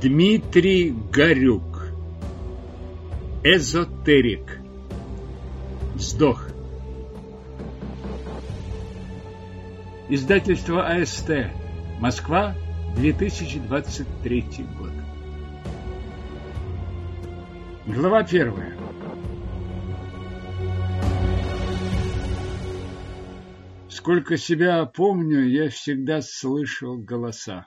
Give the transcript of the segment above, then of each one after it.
Дмитрий Горюк. Эзотерик. Сдох Издательство АСТ Москва 2023 год. Глава первая. Сколько себя помню, я всегда слышал голоса.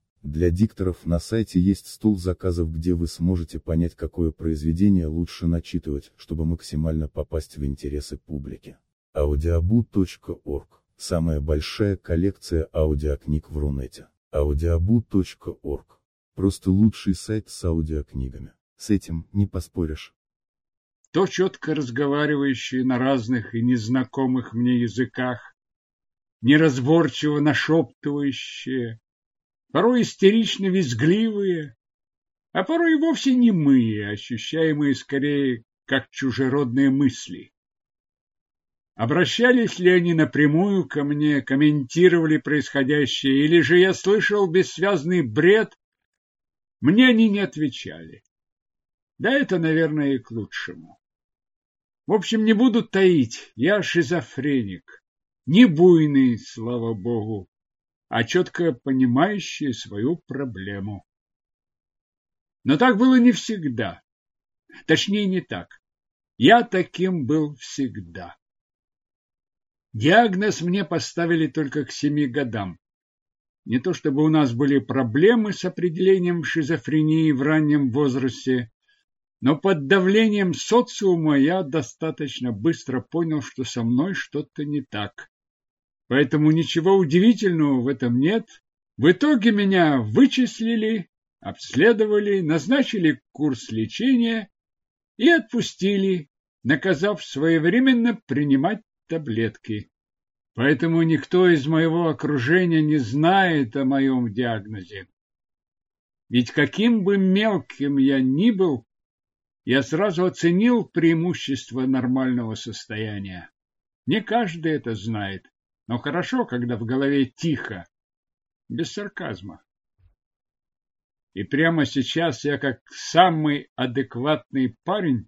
Для дикторов на сайте есть стол заказов, где вы сможете понять, какое произведение лучше начитывать, чтобы максимально попасть в интересы публики. audiobu.org – самая большая коллекция аудиокниг в Рунете. audiobu.org – просто лучший сайт с аудиокнигами. С этим не поспоришь. То четко разговаривающие на разных и незнакомых мне языках, неразборчиво нашептывающие, порой истерично визгливые, а порой и вовсе немые, ощущаемые скорее как чужеродные мысли. Обращались ли они напрямую ко мне, комментировали происходящее, или же я слышал бессвязный бред, мне они не отвечали. Да это, наверное, и к лучшему. В общем, не буду таить, я шизофреник, не буйный, слава богу, а четко понимающие свою проблему. Но так было не всегда. Точнее, не так. Я таким был всегда. Диагноз мне поставили только к семи годам. Не то чтобы у нас были проблемы с определением шизофрении в раннем возрасте, но под давлением социума я достаточно быстро понял, что со мной что-то не так. Поэтому ничего удивительного в этом нет. В итоге меня вычислили, обследовали, назначили курс лечения и отпустили, наказав своевременно принимать таблетки. Поэтому никто из моего окружения не знает о моем диагнозе. Ведь каким бы мелким я ни был, я сразу оценил преимущество нормального состояния. Не каждый это знает. Но хорошо, когда в голове тихо, без сарказма. И прямо сейчас я как самый адекватный парень,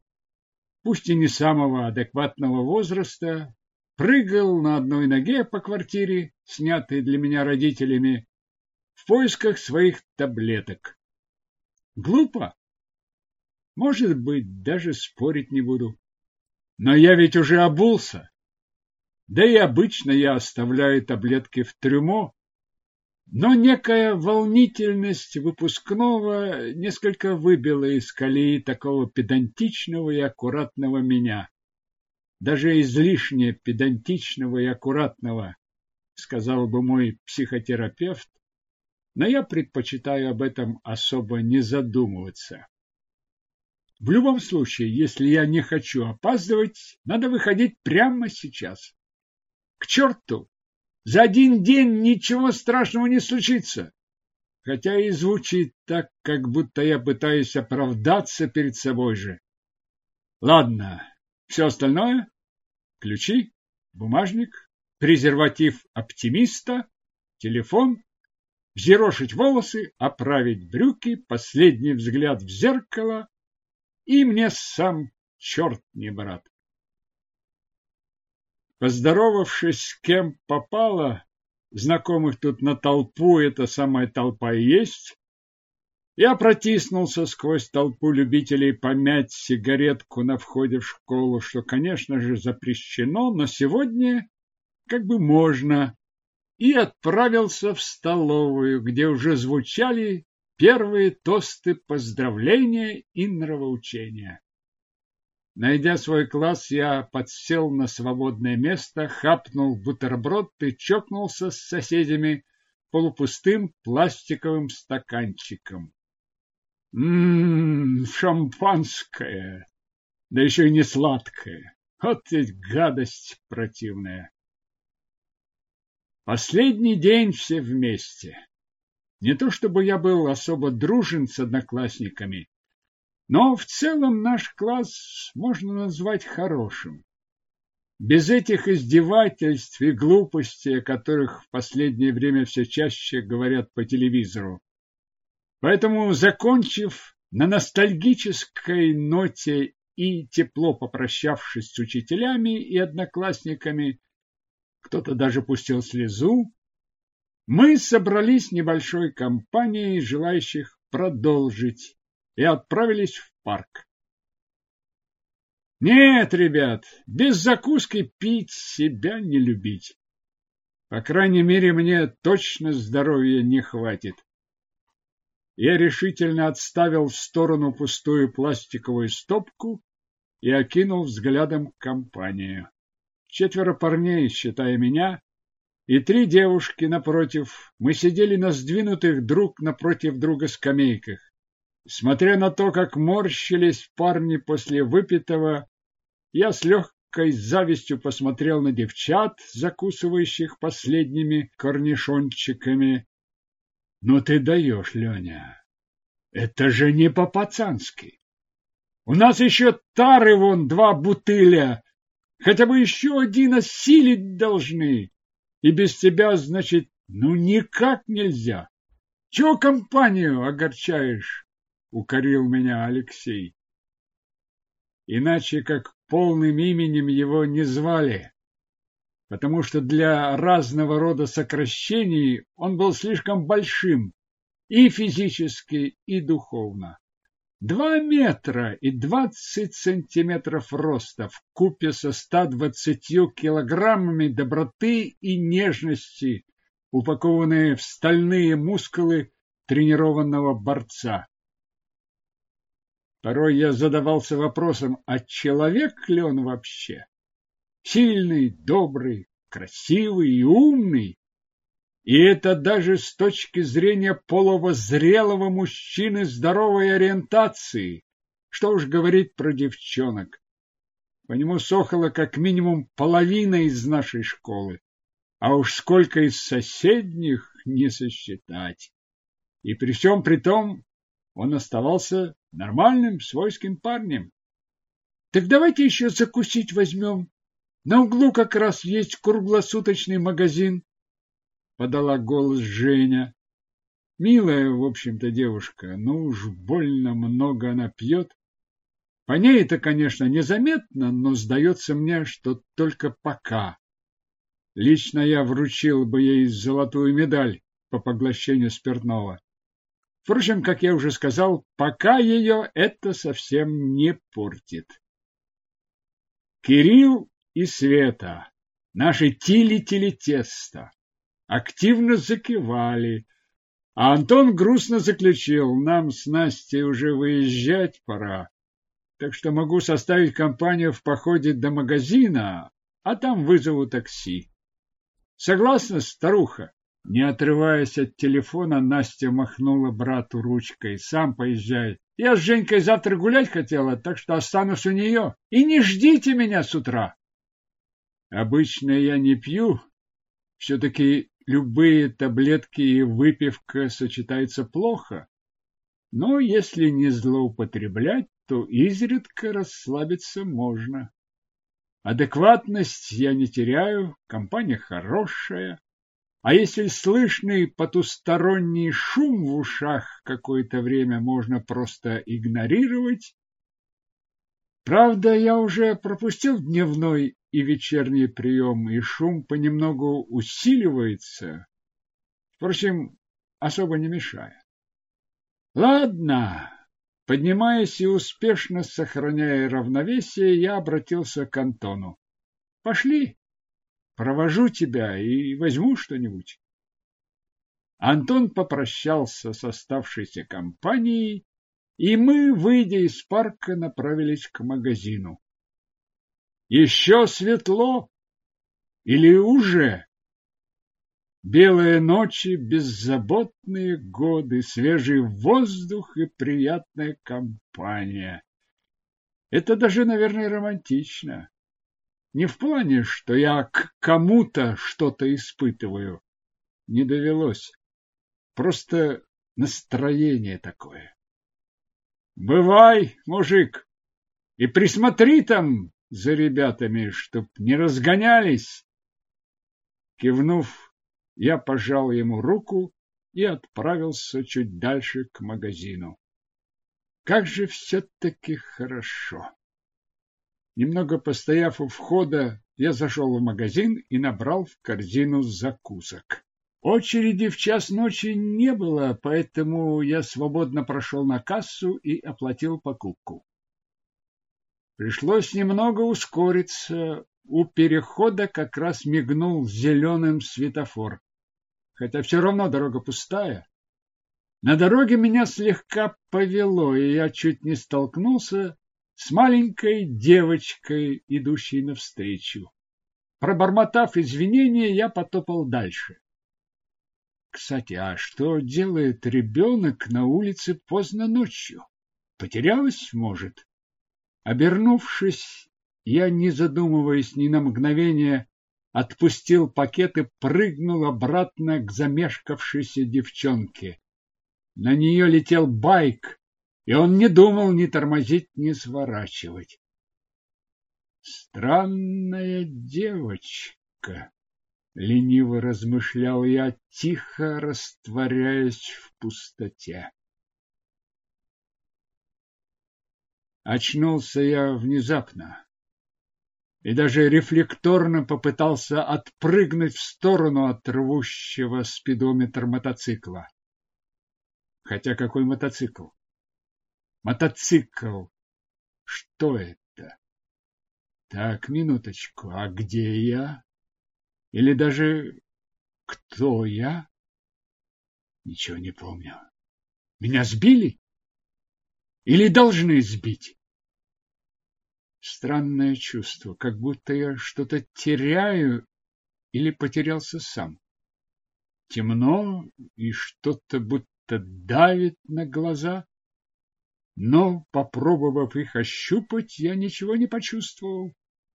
пусть и не самого адекватного возраста, прыгал на одной ноге по квартире, снятой для меня родителями, в поисках своих таблеток. Глупо? Может быть, даже спорить не буду. Но я ведь уже обулся. Да и обычно я оставляю таблетки в трюмо, но некая волнительность выпускного несколько выбила из колеи такого педантичного и аккуратного меня. Даже излишне педантичного и аккуратного, сказал бы мой психотерапевт, но я предпочитаю об этом особо не задумываться. В любом случае, если я не хочу опаздывать, надо выходить прямо сейчас. К черту! За один день ничего страшного не случится. Хотя и звучит так, как будто я пытаюсь оправдаться перед собой же. Ладно, все остальное – ключи, бумажник, презерватив оптимиста, телефон, взъерошить волосы, оправить брюки, последний взгляд в зеркало, и мне сам черт не брат. Поздоровавшись с кем попало, знакомых тут на толпу, эта самая толпа и есть, я протиснулся сквозь толпу любителей помять сигаретку на входе в школу, что, конечно же, запрещено, но сегодня как бы можно, и отправился в столовую, где уже звучали первые тосты поздравления и нравоучения. Найдя свой класс, я подсел на свободное место, хапнул бутерброд и чокнулся с соседями полупустым пластиковым стаканчиком. Ммм, шампанское, да еще и не сладкое. Вот ведь гадость противная. Последний день все вместе. Не то чтобы я был особо дружен с одноклассниками, но в целом наш класс можно назвать хорошим. Без этих издевательств и глупостей, о которых в последнее время все чаще говорят по телевизору. Поэтому, закончив на ностальгической ноте и тепло попрощавшись с учителями и одноклассниками, кто-то даже пустил слезу, мы собрались небольшой компанией желающих продолжить и отправились в парк. Нет, ребят, без закуски пить себя не любить. По крайней мере, мне точно здоровья не хватит. Я решительно отставил в сторону пустую пластиковую стопку и окинул взглядом компанию. Четверо парней, считая меня, и три девушки напротив. Мы сидели на сдвинутых друг напротив друга скамейках. Смотря на то, как морщились парни после выпитого, я с легкой завистью посмотрел на девчат, закусывающих последними корнишончиками. Ну ты даешь, Леня. Это же не по-пацански. У нас еще тары вон два бутыля. Хотя бы еще один осилить должны. И без тебя, значит, ну никак нельзя. Чего компанию огорчаешь? Укорил меня Алексей. Иначе как полным именем его не звали, потому что для разного рода сокращений он был слишком большим и физически, и духовно. Два метра и двадцать сантиметров роста в купе со ста двадцатью килограммами доброты и нежности, упакованные в стальные мускулы тренированного борца. Порой я задавался вопросом, а человек ли он вообще? Сильный, добрый, красивый и умный. И это даже с точки зрения половозрелого мужчины здоровой ориентации. Что уж говорить про девчонок. По нему сохла как минимум половина из нашей школы, а уж сколько из соседних не сосчитать. И при всем при том он оставался нормальным свойским парнем. Так давайте еще закусить возьмем. На углу как раз есть круглосуточный магазин. Подала голос Женя. Милая, в общем-то, девушка, но уж больно много она пьет. По ней это, конечно, незаметно, но сдается мне, что только пока. Лично я вручил бы ей золотую медаль по поглощению спиртного. Впрочем, как я уже сказал, пока ее это совсем не портит. Кирилл и Света, наши тили-тили теста, активно закивали, а Антон грустно заключил, нам с Настей уже выезжать пора, так что могу составить компанию в походе до магазина, а там вызову такси. Согласна, старуха? Не отрываясь от телефона, Настя махнула брату ручкой. Сам поезжай. Я с Женькой завтра гулять хотела, так что останусь у нее. И не ждите меня с утра. Обычно я не пью. Все-таки любые таблетки и выпивка сочетаются плохо. Но если не злоупотреблять, то изредка расслабиться можно. Адекватность я не теряю, компания хорошая. А если слышный потусторонний шум в ушах какое-то время можно просто игнорировать? Правда, я уже пропустил дневной и вечерний прием, и шум понемногу усиливается. Впрочем, особо не мешая. Ладно, поднимаясь и успешно сохраняя равновесие, я обратился к Антону. Пошли. Провожу тебя и возьму что-нибудь. Антон попрощался с оставшейся компанией, и мы, выйдя из парка, направились к магазину. Еще светло? Или уже? Белые ночи, беззаботные годы, свежий воздух и приятная компания. Это даже, наверное, романтично. Не в плане, что я к кому-то что-то испытываю. Не довелось. Просто настроение такое. Бывай, мужик, и присмотри там за ребятами, чтоб не разгонялись. Кивнув, я пожал ему руку и отправился чуть дальше к магазину. Как же все-таки хорошо! Немного постояв у входа, я зашел в магазин и набрал в корзину закусок. Очереди в час ночи не было, поэтому я свободно прошел на кассу и оплатил покупку. Пришлось немного ускориться. У перехода как раз мигнул зеленым светофор. Хотя все равно дорога пустая. На дороге меня слегка повело, и я чуть не столкнулся с маленькой девочкой, идущей навстречу. Пробормотав извинения, я потопал дальше. Кстати, а что делает ребенок на улице поздно ночью? Потерялась, может? Обернувшись, я, не задумываясь ни на мгновение, отпустил пакет и прыгнул обратно к замешкавшейся девчонке. На нее летел байк, и он не думал ни тормозить, ни сворачивать. Странная девочка, лениво размышлял я, тихо растворяясь в пустоте. Очнулся я внезапно и даже рефлекторно попытался отпрыгнуть в сторону от рвущего спидометр мотоцикла. Хотя какой мотоцикл? Мотоцикл. Что это? Так, минуточку, а где я? Или даже кто я? Ничего не помню. Меня сбили? Или должны сбить? Странное чувство, как будто я что-то теряю или потерялся сам. Темно и что-то будто давит на глаза, но, попробовав их ощупать, я ничего не почувствовал.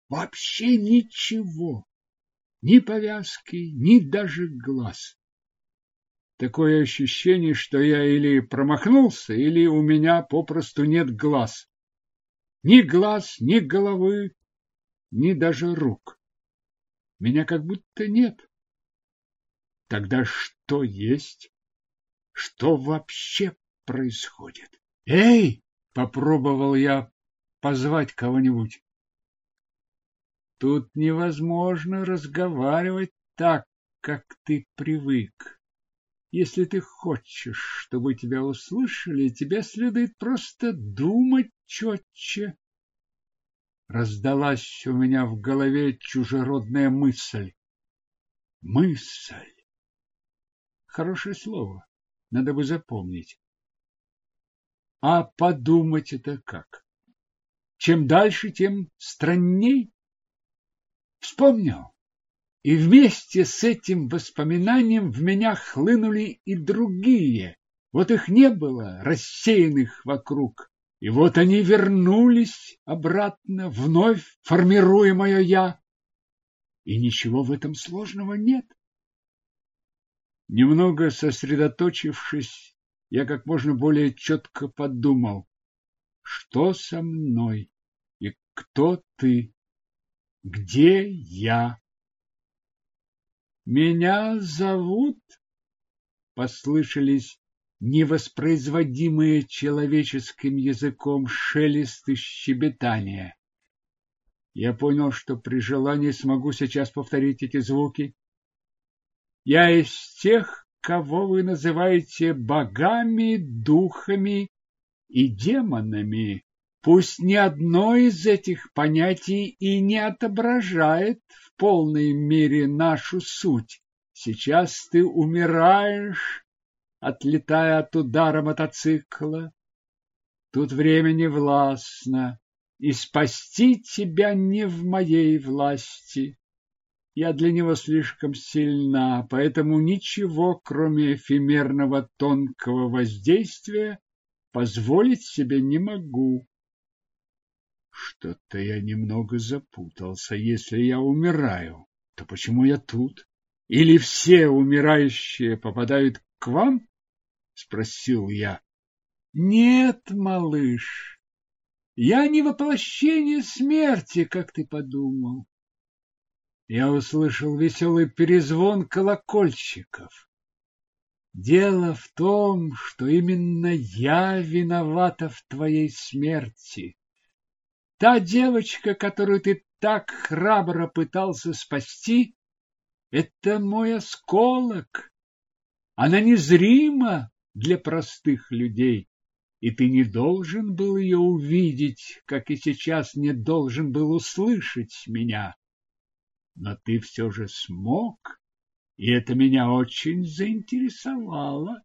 Вообще ничего. Ни повязки, ни даже глаз. Такое ощущение, что я или промахнулся, или у меня попросту нет глаз. Ни глаз, ни головы, ни даже рук. Меня как будто нет. Тогда что есть? Что вообще происходит? Эй! Попробовал я позвать кого-нибудь. Тут невозможно разговаривать так, как ты привык. Если ты хочешь, чтобы тебя услышали, тебе следует просто думать четче. Раздалась у меня в голове чужеродная мысль. Мысль. Хорошее слово. Надо бы запомнить. А подумать это как? Чем дальше, тем странней. Вспомнил. И вместе с этим воспоминанием в меня хлынули и другие. Вот их не было, рассеянных вокруг. И вот они вернулись обратно, вновь формируя мое «я». И ничего в этом сложного нет. Немного сосредоточившись, я как можно более четко подумал, что со мной и кто ты, где я. Меня зовут, послышались невоспроизводимые человеческим языком шелест и щебетание. Я понял, что при желании смогу сейчас повторить эти звуки. Я из тех, кого вы называете богами, духами и демонами. Пусть ни одно из этих понятий и не отображает в полной мере нашу суть. Сейчас ты умираешь, отлетая от удара мотоцикла. Тут время не властно, и спасти тебя не в моей власти. Я для него слишком сильна, поэтому ничего, кроме эфемерного тонкого воздействия, позволить себе не могу. Что-то я немного запутался. Если я умираю, то почему я тут? Или все умирающие попадают к вам? Спросил я. Нет, малыш, я не воплощение смерти, как ты подумал. Я услышал веселый перезвон колокольчиков. Дело в том, что именно я виновата в твоей смерти. Та девочка, которую ты так храбро пытался спасти, это мой осколок. Она незрима для простых людей, и ты не должен был ее увидеть, как и сейчас не должен был услышать меня. Но ты все же смог, и это меня очень заинтересовало.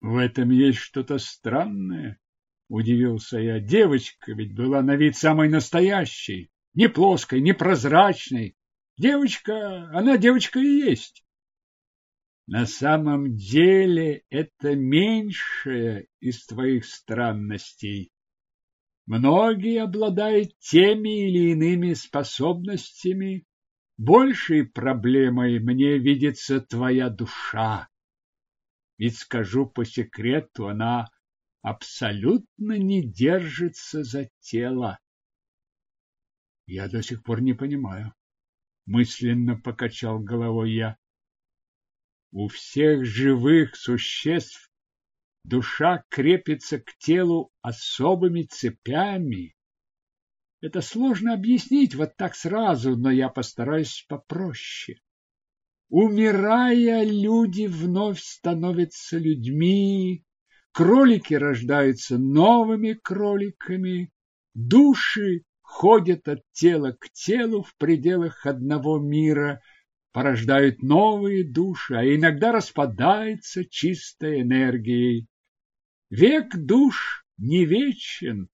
В этом есть что-то странное. Удивился я. Девочка ведь была на вид самой настоящей, не плоской, не прозрачной. Девочка, она девочка и есть. На самом деле это меньшее из твоих странностей. Многие обладают теми или иными способностями. Большей проблемой мне видится твоя душа. Ведь скажу по секрету, она абсолютно не держится за тело. Я до сих пор не понимаю. Мысленно покачал головой я. У всех живых существ душа крепится к телу особыми цепями. Это сложно объяснить вот так сразу, но я постараюсь попроще. Умирая, люди вновь становятся людьми, кролики рождаются новыми кроликами, души ходят от тела к телу в пределах одного мира, порождают новые души, а иногда распадается чистой энергией. Век душ не вечен,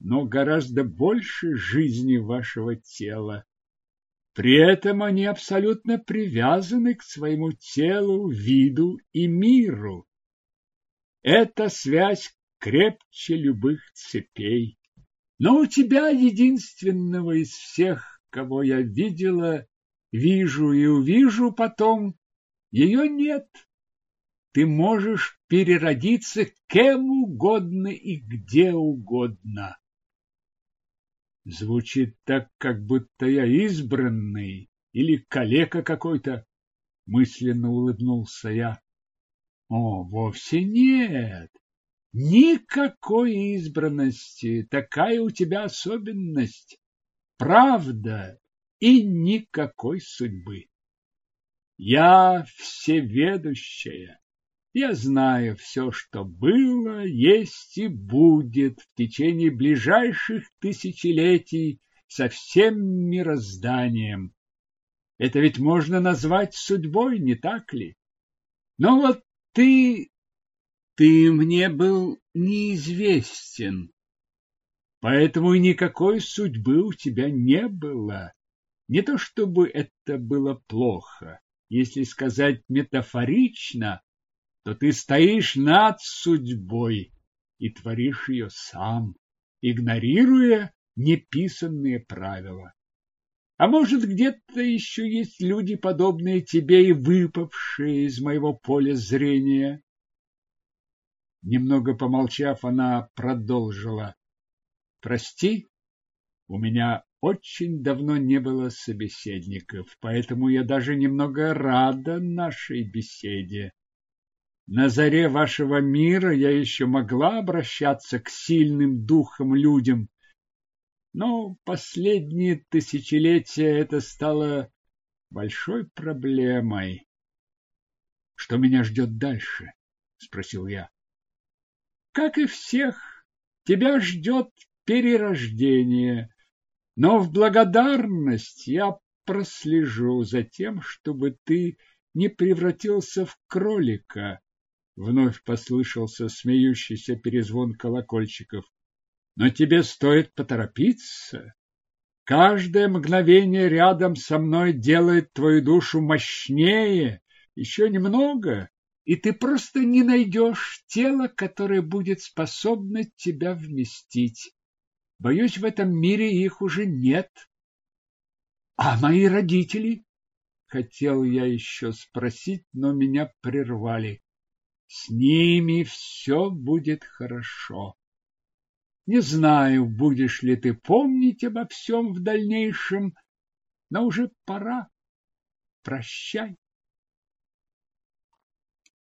но гораздо больше жизни вашего тела. При этом они абсолютно привязаны к своему телу, виду и миру. Эта связь крепче любых цепей. Но у тебя, единственного из всех, кого я видела, вижу и увижу потом, ее нет. Ты можешь переродиться кем угодно и где угодно. Звучит так, как будто я избранный или калека какой-то, мысленно улыбнулся я. О, вовсе нет. Никакой избранности, такая у тебя особенность. Правда и никакой судьбы. Я всеведущая. Я знаю все, что было, есть и будет в течение ближайших тысячелетий со всем мирозданием. Это ведь можно назвать судьбой, не так ли? Но вот ты... ты мне был неизвестен. Поэтому никакой судьбы у тебя не было. Не то чтобы это было плохо. Если сказать метафорично, то ты стоишь над судьбой и творишь ее сам, игнорируя неписанные правила. А может, где-то еще есть люди, подобные тебе и выпавшие из моего поля зрения? Немного помолчав, она продолжила. Прости, у меня очень давно не было собеседников, поэтому я даже немного рада нашей беседе. На заре вашего мира я еще могла обращаться к сильным духом людям, но последние тысячелетия это стало большой проблемой. Что меня ждет дальше? спросил я. Как и всех, тебя ждет перерождение, но в благодарность я прослежу за тем, чтобы ты не превратился в кролика. Вновь послышался смеющийся перезвон колокольчиков. Но тебе стоит поторопиться. Каждое мгновение рядом со мной делает твою душу мощнее. Еще немного, и ты просто не найдешь тело, которое будет способно тебя вместить. Боюсь, в этом мире их уже нет. А мои родители? Хотел я еще спросить, но меня прервали. С ними все будет хорошо. Не знаю, будешь ли ты помнить обо всем в дальнейшем, но уже пора. Прощай.